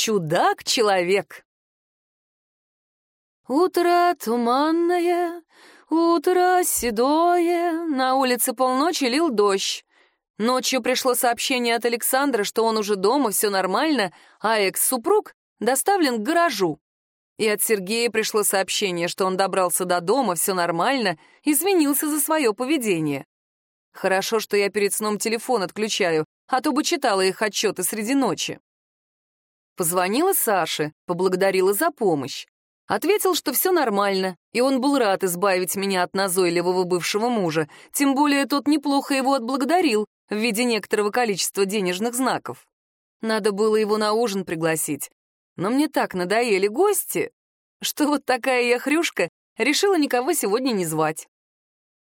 Чудак-человек. Утро туманное, утро седое, на улице полночи лил дождь. Ночью пришло сообщение от Александра, что он уже дома, все нормально, а экс-супруг доставлен к гаражу. И от Сергея пришло сообщение, что он добрался до дома, все нормально, извинился за свое поведение. Хорошо, что я перед сном телефон отключаю, а то бы читала их отчеты среди ночи. Позвонила Саше, поблагодарила за помощь. Ответил, что все нормально, и он был рад избавить меня от назойливого бывшего мужа, тем более тот неплохо его отблагодарил в виде некоторого количества денежных знаков. Надо было его на ужин пригласить, но мне так надоели гости, что вот такая я хрюшка решила никого сегодня не звать.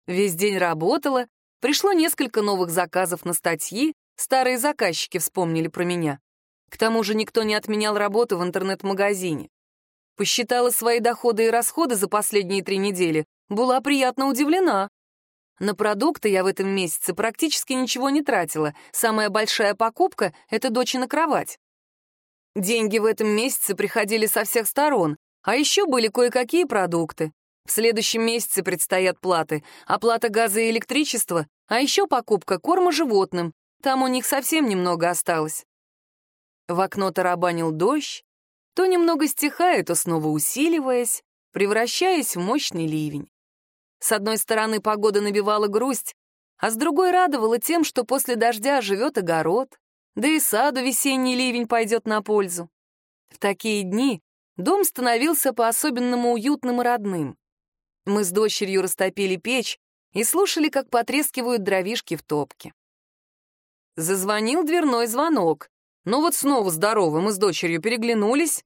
Весь день работала, пришло несколько новых заказов на статьи, старые заказчики вспомнили про меня. К тому же никто не отменял работу в интернет-магазине. Посчитала свои доходы и расходы за последние три недели, была приятно удивлена. На продукты я в этом месяце практически ничего не тратила. Самая большая покупка — это дочина кровать. Деньги в этом месяце приходили со всех сторон, а еще были кое-какие продукты. В следующем месяце предстоят платы, оплата газа и электричества, а еще покупка корма животным. Там у них совсем немного осталось. В окно тарабанил дождь, то немного стихая, то снова усиливаясь, превращаясь в мощный ливень. С одной стороны, погода набивала грусть, а с другой радовала тем, что после дождя живет огород, да и саду весенний ливень пойдет на пользу. В такие дни дом становился по-особенному уютным и родным. Мы с дочерью растопили печь и слушали, как потрескивают дровишки в топке. Зазвонил дверной звонок, ну вот снова здорово, мы с дочерью переглянулись.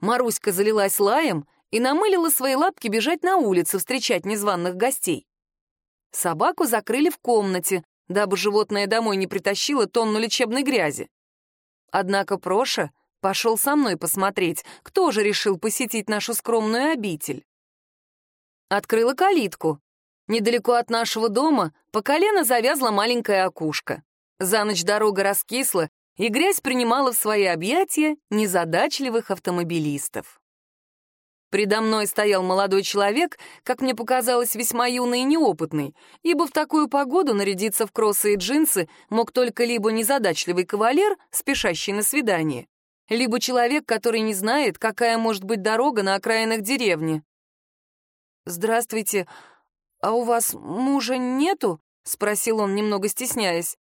Маруська залилась лаем и намылила свои лапки бежать на улицу встречать незваных гостей. Собаку закрыли в комнате, дабы животное домой не притащило тонну лечебной грязи. Однако Проша пошел со мной посмотреть, кто же решил посетить нашу скромную обитель. Открыла калитку. Недалеко от нашего дома по колено завязла маленькая окушка. За ночь дорога раскисла, и грязь принимала в свои объятия незадачливых автомобилистов. Предо мной стоял молодой человек, как мне показалось, весьма юный и неопытный, ибо в такую погоду нарядиться в кроссы и джинсы мог только либо незадачливый кавалер, спешащий на свидание, либо человек, который не знает, какая может быть дорога на окраинах деревни. «Здравствуйте, а у вас мужа нету?» — спросил он, немного стесняясь.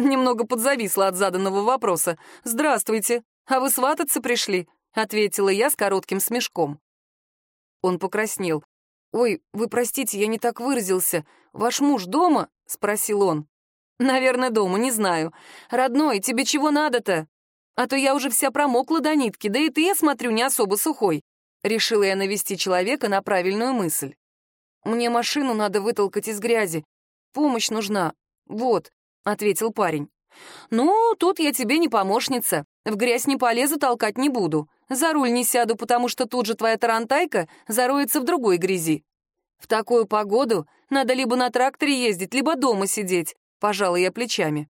Немного подзависла от заданного вопроса. «Здравствуйте, а вы свататься пришли?» — ответила я с коротким смешком. Он покраснел. «Ой, вы простите, я не так выразился. Ваш муж дома?» — спросил он. «Наверное, дома, не знаю. Родной, тебе чего надо-то? А то я уже вся промокла до нитки, да и ты, я смотрю, не особо сухой». Решила я навести человека на правильную мысль. «Мне машину надо вытолкать из грязи. Помощь нужна. Вот. — ответил парень. «Ну, тут я тебе не помощница. В грязь не полезу, толкать не буду. За руль не сяду, потому что тут же твоя тарантайка зароется в другой грязи. В такую погоду надо либо на тракторе ездить, либо дома сидеть», — пожала я плечами.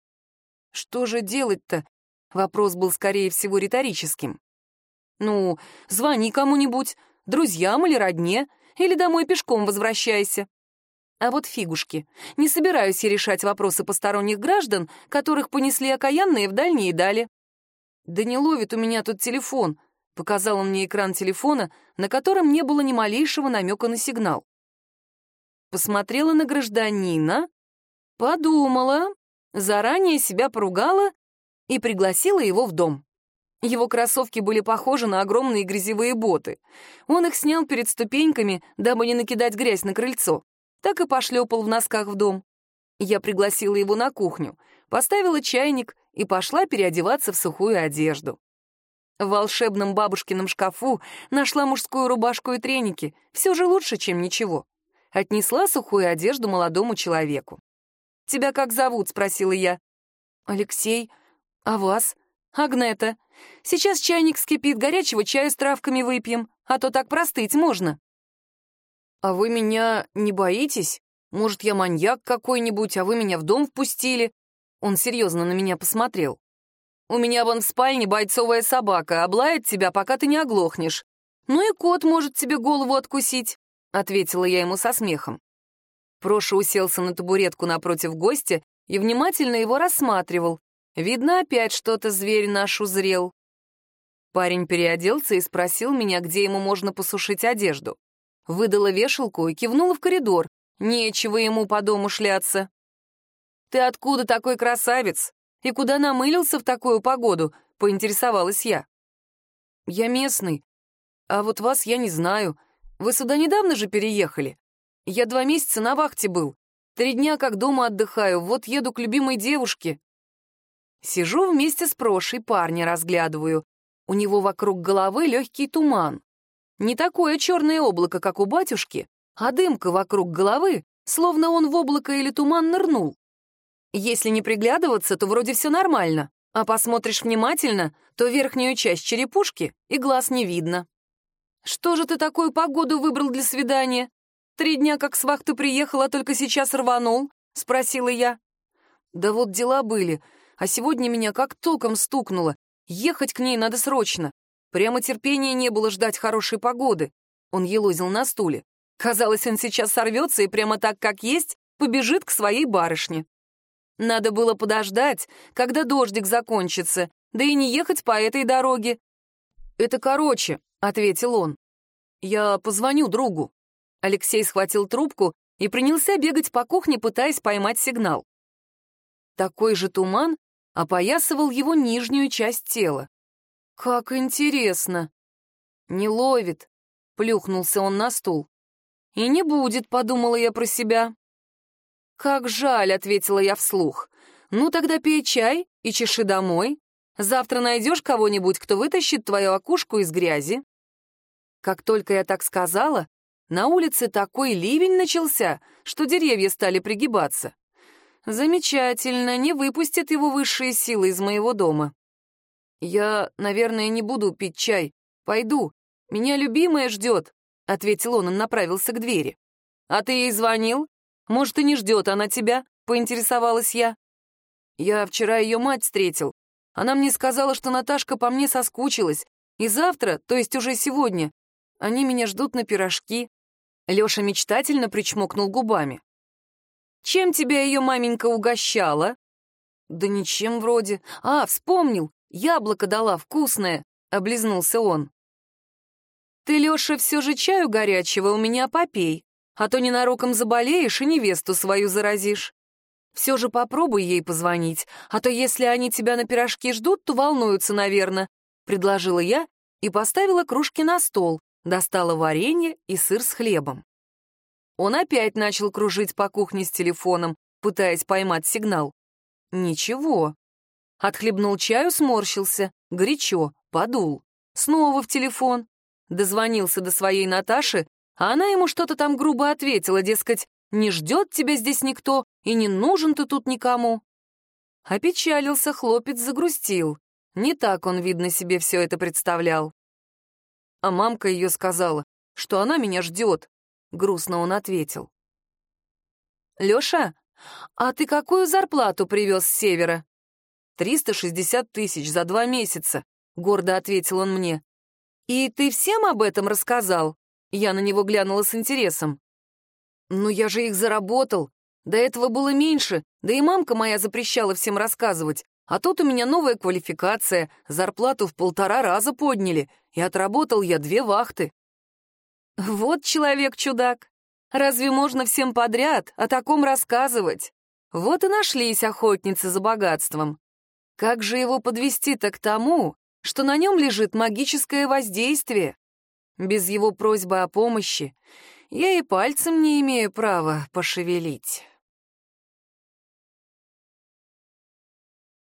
«Что же делать-то?» — вопрос был, скорее всего, риторическим. «Ну, звони кому-нибудь, друзьям или родне, или домой пешком возвращайся. А вот фигушки. Не собираюсь я решать вопросы посторонних граждан, которых понесли окаянные в дальние дали. «Да не ловит у меня тут телефон», — показал он мне экран телефона, на котором не было ни малейшего намека на сигнал. Посмотрела на гражданина, подумала, заранее себя поругала и пригласила его в дом. Его кроссовки были похожи на огромные грязевые боты. Он их снял перед ступеньками, дабы не накидать грязь на крыльцо так и пошлепал в носках в дом. Я пригласила его на кухню, поставила чайник и пошла переодеваться в сухую одежду. В волшебном бабушкином шкафу нашла мужскую рубашку и треники, все же лучше, чем ничего. Отнесла сухую одежду молодому человеку. «Тебя как зовут?» — спросила я. «Алексей. А вас?» «Агнета. Сейчас чайник вскипит, горячего чая с травками выпьем, а то так простыть можно». «А вы меня не боитесь? Может, я маньяк какой-нибудь, а вы меня в дом впустили?» Он серьезно на меня посмотрел. У меня вон в спальне бойцовая собака, облает тебя, пока ты не оглохнешь. Ну и кот может тебе голову откусить», — ответила я ему со смехом. Проша уселся на табуретку напротив гостя и внимательно его рассматривал. Видно, опять что-то зверь наш узрел. Парень переоделся и спросил меня, где ему можно посушить одежду. Выдала вешалку и кивнула в коридор. Нечего ему по дому шляться. «Ты откуда такой красавец? И куда намылился в такую погоду?» — поинтересовалась я. «Я местный. А вот вас я не знаю. Вы сюда недавно же переехали? Я два месяца на вахте был. Три дня как дома отдыхаю, вот еду к любимой девушке». Сижу вместе с Прошей, парня разглядываю. У него вокруг головы легкий туман. Не такое черное облако, как у батюшки, а дымка вокруг головы, словно он в облако или туман нырнул. Если не приглядываться, то вроде все нормально, а посмотришь внимательно, то верхнюю часть черепушки и глаз не видно. Что же ты такую погоду выбрал для свидания? Три дня как с вахты приехал, а только сейчас рванул? Спросила я. Да вот дела были, а сегодня меня как током стукнуло. Ехать к ней надо срочно. Прямо терпения не было ждать хорошей погоды. Он елозил на стуле. Казалось, он сейчас сорвется и прямо так, как есть, побежит к своей барышне. Надо было подождать, когда дождик закончится, да и не ехать по этой дороге. «Это короче», — ответил он. «Я позвоню другу». Алексей схватил трубку и принялся бегать по кухне, пытаясь поймать сигнал. Такой же туман опоясывал его нижнюю часть тела. «Как интересно!» «Не ловит», — плюхнулся он на стул. «И не будет», — подумала я про себя. «Как жаль», — ответила я вслух. «Ну тогда пей чай и чеши домой. Завтра найдешь кого-нибудь, кто вытащит твою окушку из грязи». Как только я так сказала, на улице такой ливень начался, что деревья стали пригибаться. Замечательно, не выпустит его высшие силы из моего дома. Я, наверное, не буду пить чай. Пойду. Меня любимая ждет, — ответил он и направился к двери. А ты ей звонил? Может, и не ждет она тебя?» — поинтересовалась я. «Я вчера ее мать встретил. Она мне сказала, что Наташка по мне соскучилась, и завтра, то есть уже сегодня, они меня ждут на пирожки». Лёша мечтательно причмокнул губами. «Чем тебя ее маменька угощала?» «Да ничем вроде. А, вспомнил, яблоко дала, вкусное», — облизнулся он. «Ты, Лёша, все же чаю горячего у меня попей а то ненароком заболеешь и невесту свою заразишь. Все же попробуй ей позвонить, а то если они тебя на пирожки ждут, то волнуются, наверное», — предложила я и поставила кружки на стол, достала варенье и сыр с хлебом. Он опять начал кружить по кухне с телефоном, пытаясь поймать сигнал. Ничего. Отхлебнул чаю, сморщился, горячо, подул. Снова в телефон. Дозвонился до своей Наташи а она ему что-то там грубо ответила, дескать, не ждет тебя здесь никто и не нужен ты тут никому. Опечалился, хлопец загрустил. Не так он, видно, себе все это представлял. А мамка ее сказала, что она меня ждет. Грустно он ответил. «Леша, а ты какую зарплату привез с севера?» «Триста шестьдесят тысяч за два месяца», — гордо ответил он мне. «И ты всем об этом рассказал?» Я на него глянула с интересом. «Ну я же их заработал. До этого было меньше, да и мамка моя запрещала всем рассказывать. А тут у меня новая квалификация, зарплату в полтора раза подняли, и отработал я две вахты». «Вот человек-чудак. Разве можно всем подряд о таком рассказывать? Вот и нашлись охотницы за богатством. Как же его подвести-то к тому, что на нем лежит магическое воздействие?» Без его просьбы о помощи я и пальцем не имею права пошевелить.